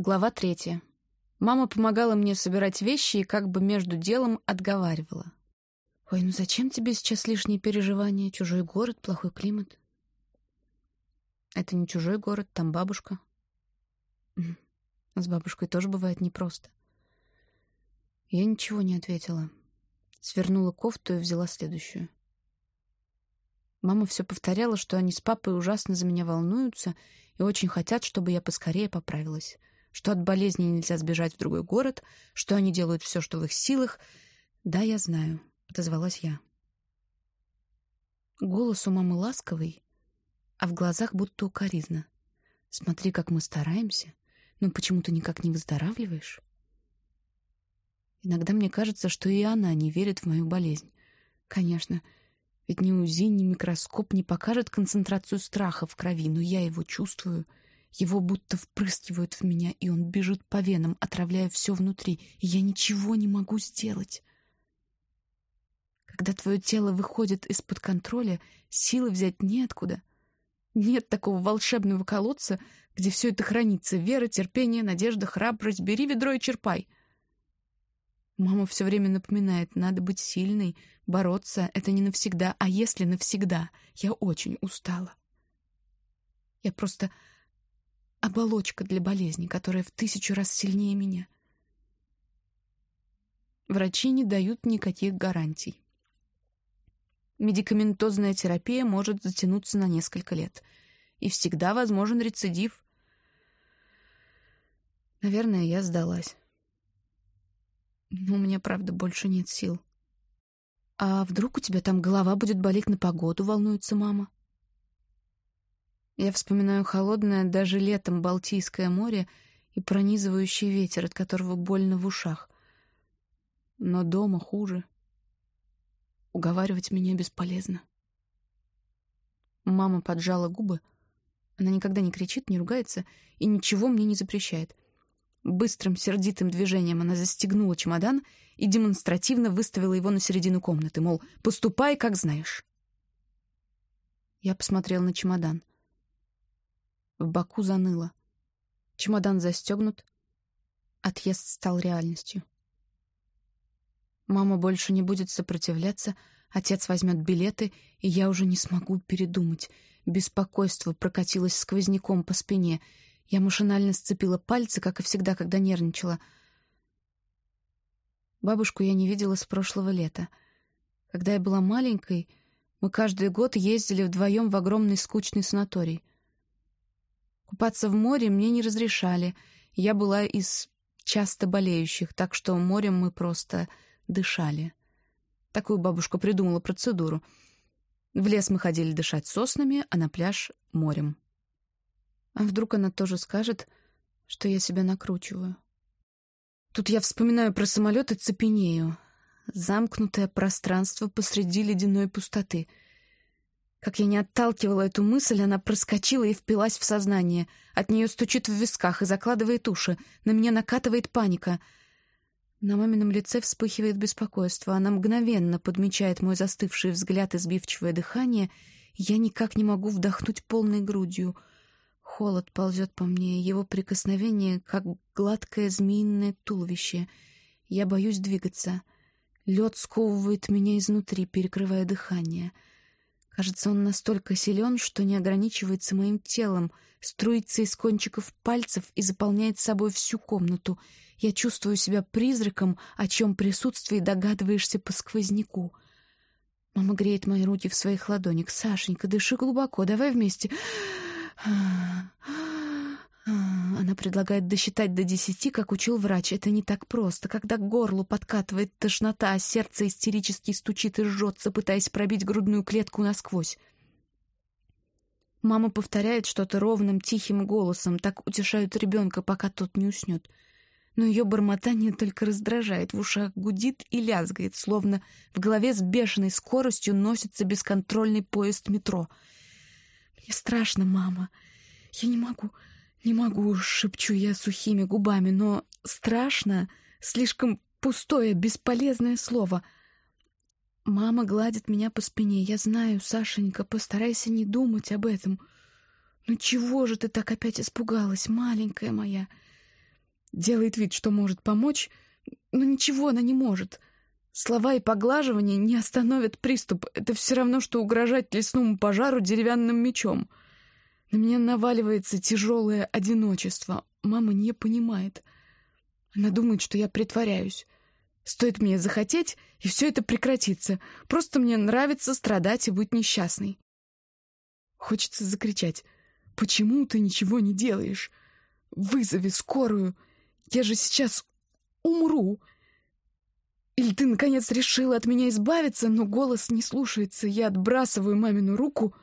Глава третья. Мама помогала мне собирать вещи и как бы между делом отговаривала. «Ой, ну зачем тебе сейчас лишние переживания? Чужой город, плохой климат». «Это не чужой город, там бабушка». С бабушкой тоже бывает непросто. Я ничего не ответила. Свернула кофту и взяла следующую. Мама все повторяла, что они с папой ужасно за меня волнуются и очень хотят, чтобы я поскорее поправилась что от болезни нельзя сбежать в другой город, что они делают все, что в их силах. «Да, я знаю», — отозвалась я. Голос у мамы ласковый, а в глазах будто укоризна. «Смотри, как мы стараемся, но почему ты никак не выздоравливаешь?» Иногда мне кажется, что и она не верит в мою болезнь. Конечно, ведь ни УЗИ, ни микроскоп не покажет концентрацию страха в крови, но я его чувствую — его будто впрыскивают в меня, и он бежит по венам, отравляя все внутри, и я ничего не могу сделать. Когда твое тело выходит из-под контроля, силы взять неоткуда. Нет такого волшебного колодца, где все это хранится. Вера, терпение, надежда, храбрость. Бери ведро и черпай. Мама все время напоминает, надо быть сильной, бороться — это не навсегда, а если навсегда, я очень устала. Я просто оболочка для болезни, которая в тысячу раз сильнее меня. Врачи не дают никаких гарантий. Медикаментозная терапия может затянуться на несколько лет, и всегда возможен рецидив. Наверное, я сдалась. Но у меня, правда, больше нет сил. «А вдруг у тебя там голова будет болеть на погоду?» — волнуется мама. Я вспоминаю холодное даже летом Балтийское море и пронизывающий ветер, от которого больно в ушах. Но дома хуже. Уговаривать меня бесполезно. Мама поджала губы. Она никогда не кричит, не ругается и ничего мне не запрещает. Быстрым, сердитым движением она застегнула чемодан и демонстративно выставила его на середину комнаты, мол, «поступай, как знаешь». Я посмотрел на чемодан. В боку заныло. Чемодан застегнут. Отъезд стал реальностью. Мама больше не будет сопротивляться, отец возьмет билеты, и я уже не смогу передумать. Беспокойство прокатилось сквозняком по спине. Я машинально сцепила пальцы, как и всегда, когда нервничала. Бабушку я не видела с прошлого лета. Когда я была маленькой, мы каждый год ездили вдвоем в огромный скучный санаторий. Купаться в море мне не разрешали. Я была из часто болеющих, так что морем мы просто дышали. Такую бабушка придумала процедуру. В лес мы ходили дышать соснами, а на пляж — морем. А вдруг она тоже скажет, что я себя накручиваю? Тут я вспоминаю про самолет и цепенею. Замкнутое пространство посреди ледяной пустоты — как я не отталкивала эту мысль, она проскочила и впилась в сознание. От нее стучит в висках и закладывает уши. На меня накатывает паника. На мамином лице вспыхивает беспокойство. Она мгновенно подмечает мой застывший взгляд и сбивчивое дыхание. Я никак не могу вдохнуть полной грудью. Холод ползет по мне, его прикосновение, как гладкое змеиное туловище. Я боюсь двигаться. Лед сковывает меня изнутри, перекрывая дыхание — Кажется, он настолько силен, что не ограничивается моим телом, струится из кончиков пальцев и заполняет собой всю комнату. Я чувствую себя призраком, о чем присутствии догадываешься по сквозняку. Мама греет мои руки в своих ладонях. «Сашенька, дыши глубоко, давай вместе». Она предлагает досчитать до десяти, как учил врач. Это не так просто. Когда к горлу подкатывает тошнота, а сердце истерически стучит и жжется, пытаясь пробить грудную клетку насквозь. Мама повторяет что-то ровным, тихим голосом, так утешают ребенка, пока тот не уснет. Но ее бормотание только раздражает, в ушах гудит и лязгает, словно в голове с бешеной скоростью носится бесконтрольный поезд метро. «Мне страшно, мама. Я не могу...» «Не могу», — шепчу я сухими губами, но страшно, слишком пустое, бесполезное слово. Мама гладит меня по спине. Я знаю, Сашенька, постарайся не думать об этом. Ну чего же ты так опять испугалась, маленькая моя? Делает вид, что может помочь, но ничего она не может. Слова и поглаживания не остановят приступ. Это все равно, что угрожать лесному пожару деревянным мечом. На меня наваливается тяжелое одиночество. Мама не понимает. Она думает, что я притворяюсь. Стоит мне захотеть, и все это прекратится. Просто мне нравится страдать и быть несчастной. Хочется закричать. «Почему ты ничего не делаешь? Вызови скорую! Я же сейчас умру!» Или ты, наконец, решила от меня избавиться, но голос не слушается. Я отбрасываю мамину руку.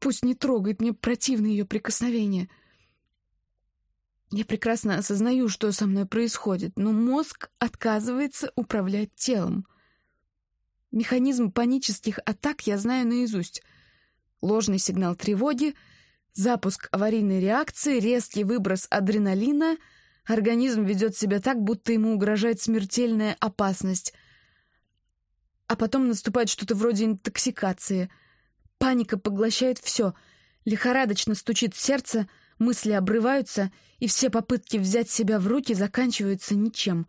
Пусть не трогает, мне противно ее прикосновение. Я прекрасно осознаю, что со мной происходит, но мозг отказывается управлять телом. Механизм панических атак я знаю наизусть. Ложный сигнал тревоги, запуск аварийной реакции, резкий выброс адреналина. Организм ведет себя так, будто ему угрожает смертельная опасность. А потом наступает что-то вроде интоксикации. Паника поглощает все. Лихорадочно стучит сердце — мысли обрываются, и все попытки взять себя в руки заканчиваются ничем.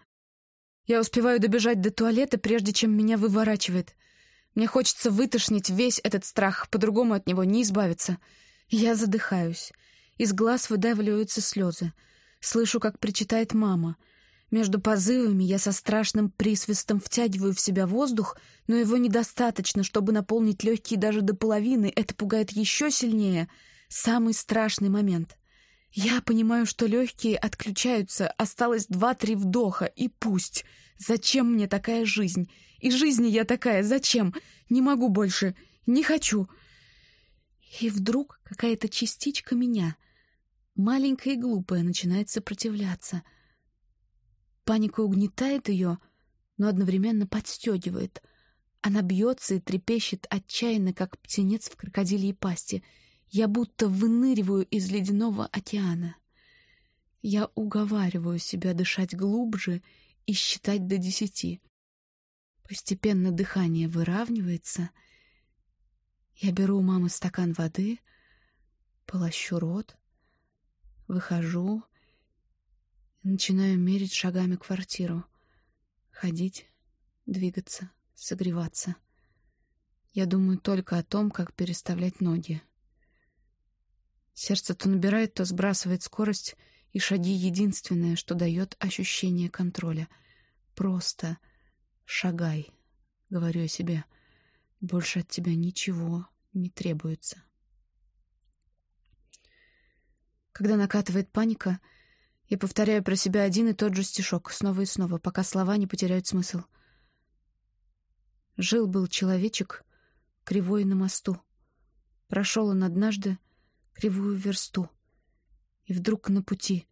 Я успеваю добежать до туалета, прежде чем меня выворачивает. Мне хочется вытошнить весь этот страх, по-другому от него не избавиться. Я задыхаюсь. Из глаз выдавливаются слезы. Слышу, как причитает мама. Между позывами я со страшным присвистом втягиваю в себя воздух, но его недостаточно, чтобы наполнить легкие даже до половины. Это пугает еще сильнее. Самый страшный момент. Я понимаю, что легкие отключаются, осталось два-три вдоха, и пусть. Зачем мне такая жизнь? И жизни я такая, зачем? Не могу больше, не хочу. И вдруг какая-то частичка меня, маленькая и глупая, начинает сопротивляться. Паника угнетает ее, но одновременно подстегивает. Она бьется и трепещет отчаянно, как птенец в крокодилии пасти — я будто выныриваю из ледяного океана. Я уговариваю себя дышать глубже и считать до десяти. Постепенно дыхание выравнивается. Я беру у мамы стакан воды, полощу рот, выхожу начинаю мерить шагами квартиру. Ходить, двигаться, согреваться. Я думаю только о том, как переставлять ноги. Сердце то набирает, то сбрасывает скорость, и шаги — единственное, что дает ощущение контроля. «Просто шагай», — говорю я себе. «Больше от тебя ничего не требуется». Когда накатывает паника, я повторяю про себя один и тот же стишок снова и снова, пока слова не потеряют смысл. Жил-был человечек, кривой на мосту. Прошел он однажды, кривую версту. И вдруг на пути,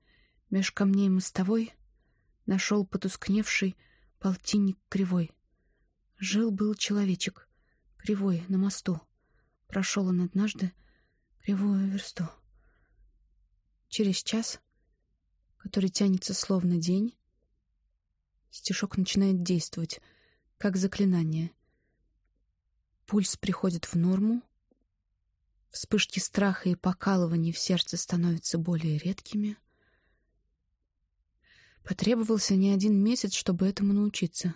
меж камней мостовой, нашел потускневший полтинник кривой. Жил-был человечек, кривой, на мосту. Прошел он однажды кривую версту. Через час, который тянется словно день, стишок начинает действовать, как заклинание. Пульс приходит в норму, Вспышки страха и покалывания в сердце становятся более редкими. Потребовался не один месяц, чтобы этому научиться.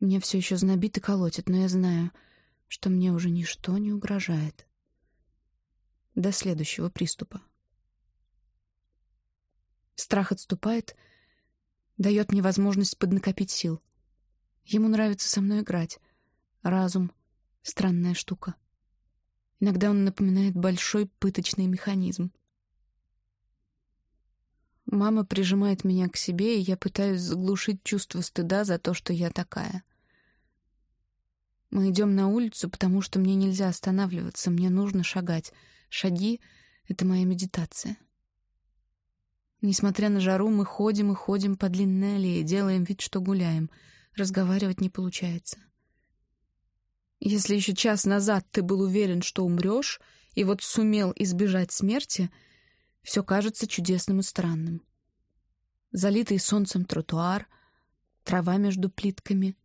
Меня все еще знобит и колотит, но я знаю, что мне уже ничто не угрожает. До следующего приступа. Страх отступает, дает мне возможность поднакопить сил. Ему нравится со мной играть. Разум — странная штука. Иногда он напоминает большой пыточный механизм. Мама прижимает меня к себе, и я пытаюсь заглушить чувство стыда за то, что я такая. Мы идем на улицу, потому что мне нельзя останавливаться, мне нужно шагать. Шаги — это моя медитация. Несмотря на жару, мы ходим и ходим по длинной аллее, делаем вид, что гуляем. Разговаривать не получается. Если еще час назад ты был уверен, что умрешь, и вот сумел избежать смерти, все кажется чудесным и странным. Залитый солнцем тротуар, трава между плитками,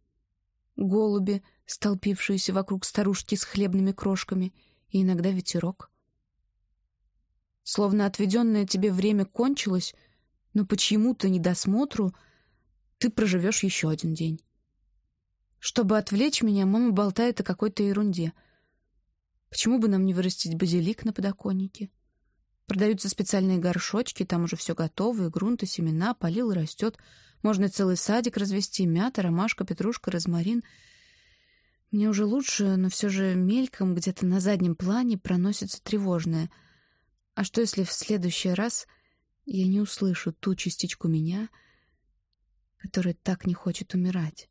голуби, столпившиеся вокруг старушки с хлебными крошками, и иногда ветерок. Словно отведенное тебе время кончилось, Но почему-то недосмотру ты проживешь еще один день. Чтобы отвлечь меня, мама болтает о какой-то ерунде. Почему бы нам не вырастить базилик на подоконнике? Продаются специальные горшочки, там уже все готово, и грунт, и семена, полил и растет. Можно целый садик развести, мята, ромашка, петрушка, розмарин. Мне уже лучше, но все же мельком где-то на заднем плане проносится тревожное. А что, если в следующий раз я не услышу ту частичку меня, которая так не хочет умирать?